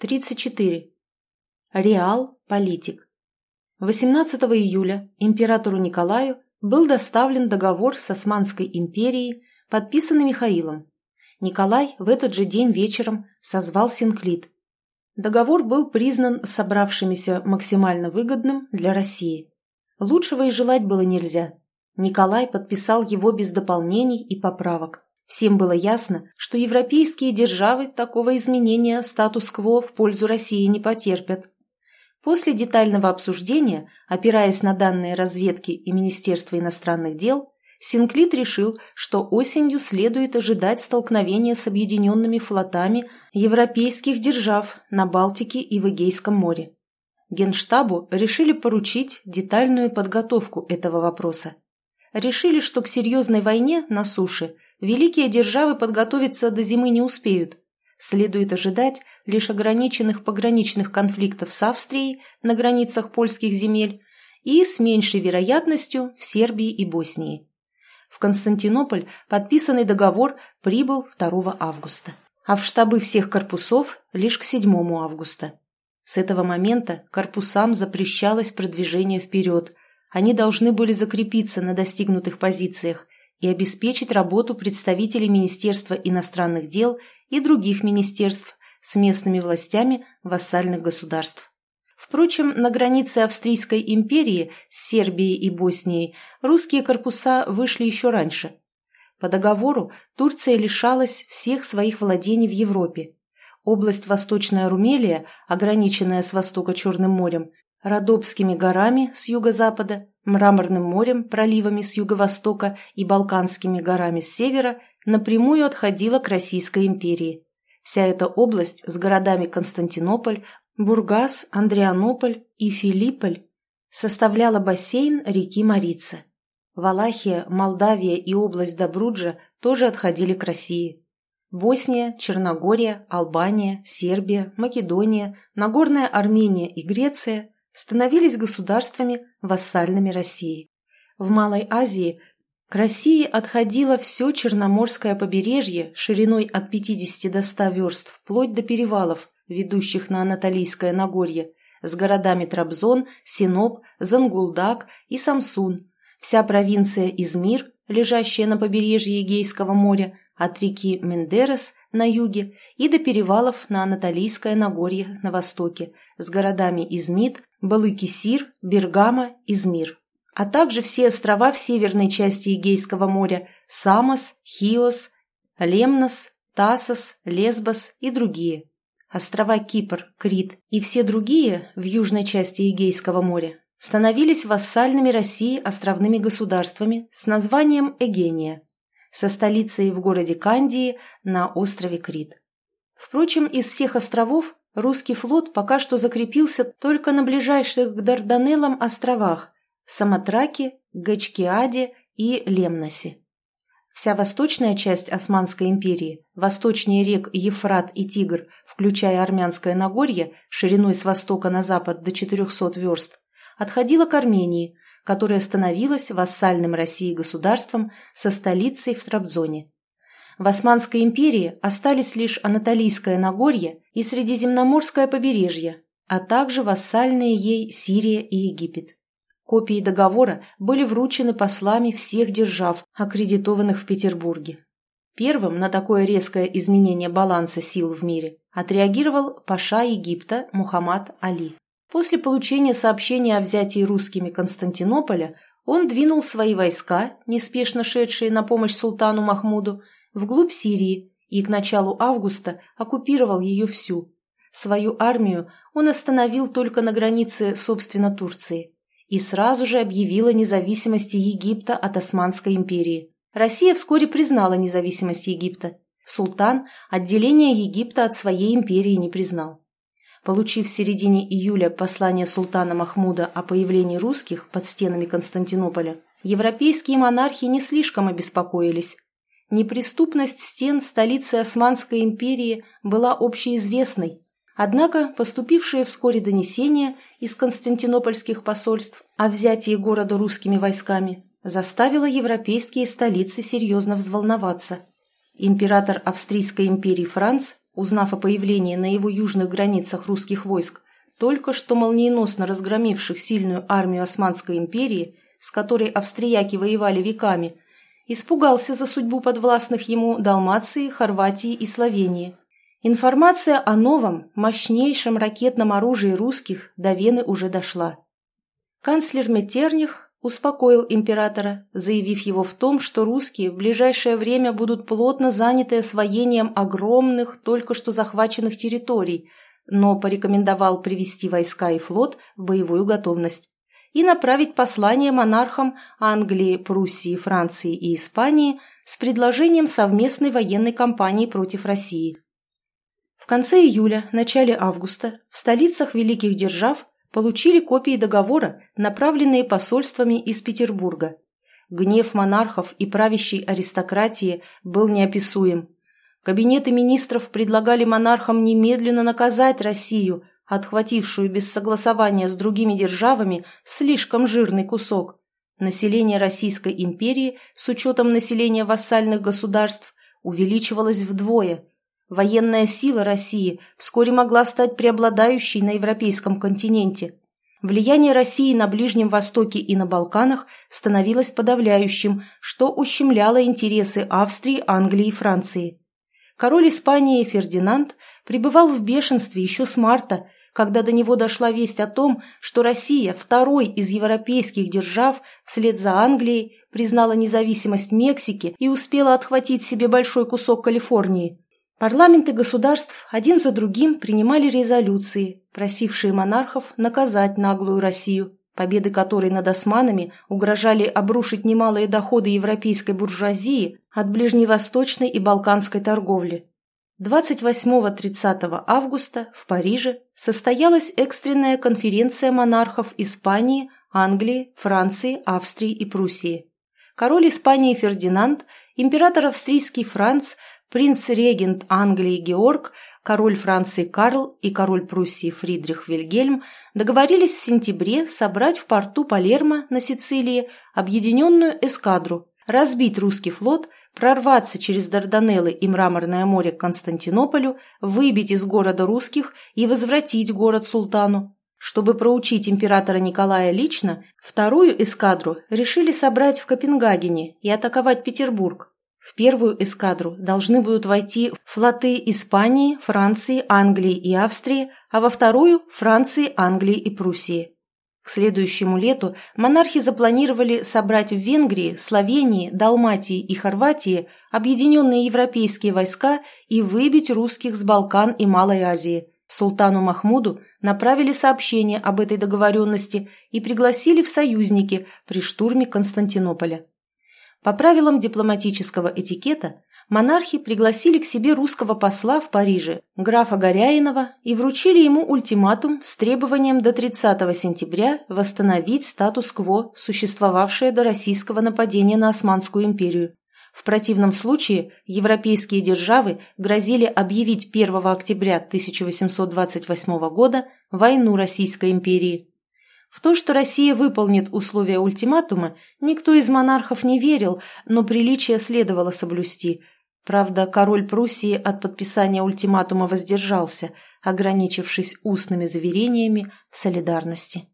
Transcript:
34. Реал – политик. 18 июля императору Николаю был доставлен договор с Османской империей, подписанный Михаилом. Николай в этот же день вечером созвал Синклит. Договор был признан собравшимися максимально выгодным для России. Лучшего и желать было нельзя. Николай подписал его без дополнений и поправок. Всем было ясно, что европейские державы такого изменения статус-кво в пользу России не потерпят. После детального обсуждения, опираясь на данные разведки и Министерства иностранных дел, Синклит решил, что осенью следует ожидать столкновения с объединенными флотами европейских держав на Балтике и в Эгейском море. Генштабу решили поручить детальную подготовку этого вопроса. Решили, что к серьезной войне на суше – великие державы подготовиться до зимы не успеют. Следует ожидать лишь ограниченных пограничных конфликтов с Австрией на границах польских земель и с меньшей вероятностью в Сербии и Боснии. В Константинополь подписанный договор прибыл 2 августа, а в штабы всех корпусов лишь к 7 августа. С этого момента корпусам запрещалось продвижение вперед, они должны были закрепиться на достигнутых позициях и обеспечить работу представителей Министерства иностранных дел и других министерств с местными властями вассальных государств. Впрочем, на границе Австрийской империи с Сербией и Боснией русские корпуса вышли еще раньше. По договору Турция лишалась всех своих владений в Европе. Область Восточная Румелия, ограниченная с востока Черным морем, Родопскими горами с юго-запада, Мраморным морем, проливами с юго-востока и Балканскими горами с севера напрямую отходила к Российской империи. Вся эта область с городами Константинополь, Бургас, Андрианополь и Филипполь составляла бассейн реки Марица. Валахия, Молдавия и область Добруджа тоже отходили к России. Босния, Черногория, Албания, Сербия, Македония, Нагорная Армения и Греция становились государствами, вассальными России. В Малой Азии к России отходило все Черноморское побережье шириной от 50 до 100 верст, вплоть до перевалов, ведущих на Анатолийское Нагорье, с городами Трабзон, Синоп, Зангулдак и Самсун, вся провинция Измир, лежащая на побережье Егейского моря, от реки Мендерес на юге и до перевалов на Анатолийское Нагорье на востоке, с городами Измит, Балыкисир, Бергамо, Измир, а также все острова в северной части Егейского моря – Самос, Хиос, Лемнос, Тасос, Лесбос и другие. Острова Кипр, Крит и все другие в южной части Егейского моря становились вассальными России островными государствами с названием Эгения, со столицей в городе Кандии на острове Крит. Впрочем, из всех островов русский флот пока что закрепился только на ближайших к Дарданеллам островах – Самотраке, Гачкиаде и Лемносе. Вся восточная часть Османской империи, восточнее рек Ефрат и Тигр, включая Армянское Нагорье, шириной с востока на запад до 400 верст, отходила к Армении, которая становилась вассальным России государством со столицей в Трабзоне. В Османской империи остались лишь Анатолийское Нагорье и Средиземноморское побережье, а также вассальные ей Сирия и Египет. Копии договора были вручены послами всех держав, аккредитованных в Петербурге. Первым на такое резкое изменение баланса сил в мире отреагировал паша Египта Мухаммад Али. После получения сообщения о взятии русскими Константинополя он двинул свои войска, неспешно шедшие на помощь султану Махмуду, вглубь Сирии и к началу августа оккупировал ее всю. Свою армию он остановил только на границе, собственно, Турции и сразу же объявил о независимости Египта от Османской империи. Россия вскоре признала независимость Египта. Султан отделение Египта от своей империи не признал. Получив в середине июля послание султана Махмуда о появлении русских под стенами Константинополя, европейские монархи не слишком обеспокоились, Неприступность стен столицы Османской империи была общеизвестной, однако поступившие вскоре донесения из константинопольских посольств о взятии города русскими войсками заставило европейские столицы серьезно взволноваться. Император Австрийской империи Франц, узнав о появлении на его южных границах русских войск, только что молниеносно разгромивших сильную армию Османской империи, с которой австрияки воевали веками, испугался за судьбу подвластных ему Далмации, Хорватии и Словении. Информация о новом, мощнейшем ракетном оружии русских до Вены уже дошла. Канцлер Меттерних успокоил императора, заявив его в том, что русские в ближайшее время будут плотно заняты освоением огромных, только что захваченных территорий, но порекомендовал привести войска и флот в боевую готовность и направить послание монархам Англии, Пруссии, Франции и Испании с предложением совместной военной кампании против России. В конце июля, начале августа в столицах великих держав получили копии договора, направленные посольствами из Петербурга. Гнев монархов и правящей аристократии был неописуем. Кабинеты министров предлагали монархам немедленно наказать Россию, отхватившую без согласования с другими державами слишком жирный кусок. Население Российской империи с учетом населения вассальных государств увеличивалось вдвое. Военная сила России вскоре могла стать преобладающей на европейском континенте. Влияние России на Ближнем Востоке и на Балканах становилось подавляющим, что ущемляло интересы Австрии, Англии и Франции. Король Испании Фердинанд пребывал в бешенстве еще с марта – когда до него дошла весть о том, что Россия, второй из европейских держав, вслед за Англией, признала независимость Мексики и успела отхватить себе большой кусок Калифорнии. Парламенты государств один за другим принимали резолюции, просившие монархов наказать наглую Россию, победы которой над османами угрожали обрушить немалые доходы европейской буржуазии от ближневосточной и балканской торговли. 28-30 августа в Париже состоялась экстренная конференция монархов Испании, Англии, Франции, Австрии и Пруссии. Король Испании Фердинанд, император австрийский Франц, принц-регент Англии Георг, король Франции Карл и король Пруссии Фридрих Вильгельм договорились в сентябре собрать в порту Палермо на Сицилии объединенную эскадру, разбить русский флот прорваться через Дарданеллы и Мраморное море к Константинополю, выбить из города русских и возвратить город султану. Чтобы проучить императора Николая лично, вторую эскадру решили собрать в Копенгагене и атаковать Петербург. В первую эскадру должны будут войти флоты Испании, Франции, Англии и Австрии, а во вторую – Франции, Англии и Пруссии. К следующему лету монархи запланировали собрать в Венгрии, Словении, Далматии и Хорватии объединенные европейские войска и выбить русских с Балкан и Малой Азии. Султану Махмуду направили сообщение об этой договоренности и пригласили в союзники при штурме Константинополя. По правилам дипломатического этикета монархи пригласили к себе русского посла в Париже, графа Горяинова, и вручили ему ультиматум с требованием до 30 сентября восстановить статус-кво, существовавшее до российского нападения на Османскую империю. В противном случае европейские державы грозили объявить 1 октября 1828 года войну Российской империи. В то, что Россия выполнит условия ультиматума, никто из монархов не верил, но приличие следовало соблюсти – Правда, король Пруссии от подписания ультиматума воздержался, ограничившись устными заверениями в солидарности.